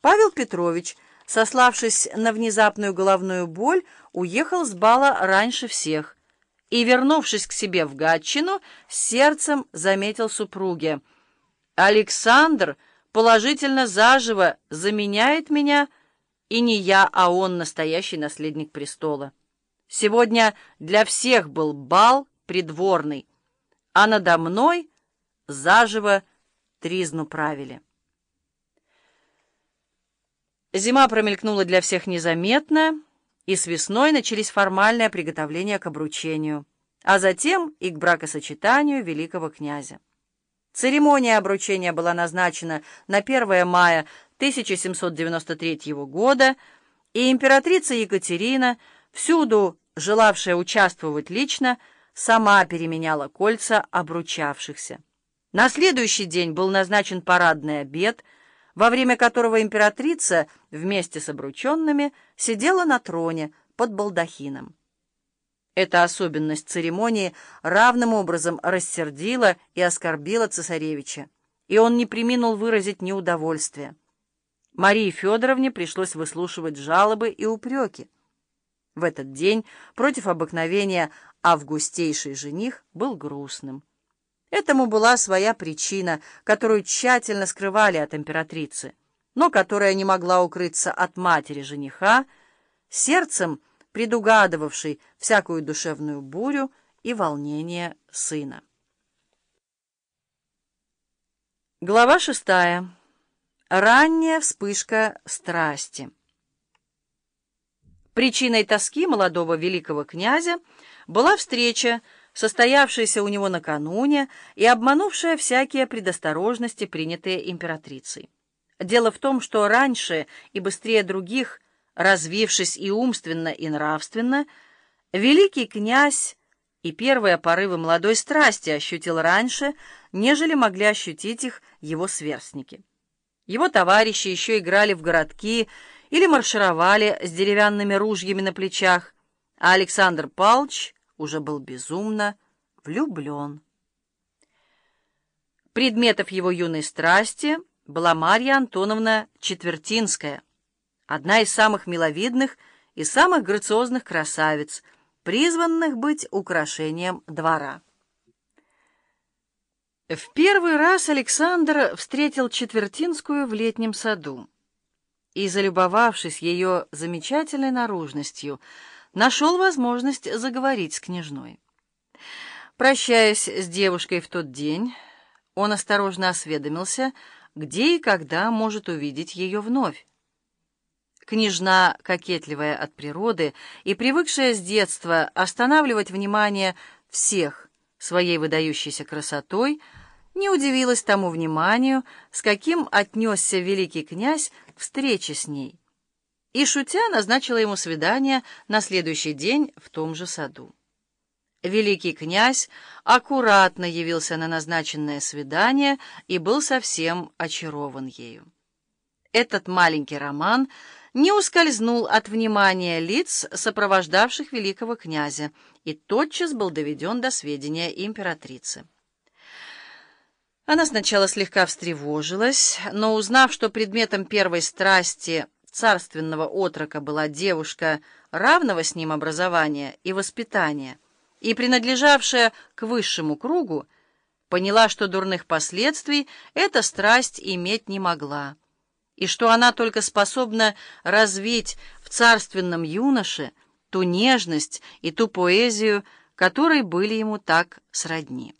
Павел Петрович, сославшись на внезапную головную боль, уехал с бала раньше всех и, вернувшись к себе в Гатчину, сердцем заметил супруге. «Александр положительно заживо заменяет меня, и не я, а он настоящий наследник престола. Сегодня для всех был бал придворный, а надо мной заживо тризну правили». Зима промелькнула для всех незаметно, и с весной начались формальные приготовления к обручению, а затем и к бракосочетанию великого князя. Церемония обручения была назначена на 1 мая 1793 года, и императрица Екатерина, всюду желавшая участвовать лично, сама переменяла кольца обручавшихся. На следующий день был назначен парадный обед – во время которого императрица вместе с обрученными сидела на троне под балдахином. Эта особенность церемонии равным образом рассердила и оскорбила цесаревича, и он не приминул выразить неудовольствие. Марии Федоровне пришлось выслушивать жалобы и упреки. В этот день против обыкновения августейший жених был грустным. Этому была своя причина, которую тщательно скрывали от императрицы, но которая не могла укрыться от матери жениха, сердцем предугадывавшей всякую душевную бурю и волнение сына. Глава шестая. Ранняя вспышка страсти. Причиной тоски молодого великого князя была встреча состоявшаяся у него накануне и обманувшая всякие предосторожности, принятые императрицей. Дело в том, что раньше и быстрее других, развившись и умственно, и нравственно, великий князь и первые порывы молодой страсти ощутил раньше, нежели могли ощутить их его сверстники. Его товарищи еще играли в городки или маршировали с деревянными ружьями на плечах, а Александр Палч уже был безумно влюблен. Предметов его юной страсти была Марья Антоновна Четвертинская, одна из самых миловидных и самых грациозных красавиц, призванных быть украшением двора. В первый раз Александр встретил Четвертинскую в летнем саду и, залюбовавшись ее замечательной наружностью, нашел возможность заговорить с княжной. Прощаясь с девушкой в тот день, он осторожно осведомился, где и когда может увидеть ее вновь. Княжна, кокетливая от природы и привыкшая с детства останавливать внимание всех своей выдающейся красотой, не удивилась тому вниманию, с каким отнесся великий князь к встрече с ней и, шутя, назначила ему свидание на следующий день в том же саду. Великий князь аккуратно явился на назначенное свидание и был совсем очарован ею. Этот маленький роман не ускользнул от внимания лиц, сопровождавших великого князя, и тотчас был доведен до сведения императрицы. Она сначала слегка встревожилась, но, узнав, что предметом первой страсти — царственного отрока была девушка равного с ним образования и воспитания, и принадлежавшая к высшему кругу, поняла, что дурных последствий эта страсть иметь не могла, и что она только способна развить в царственном юноше ту нежность и ту поэзию, которые были ему так сродни.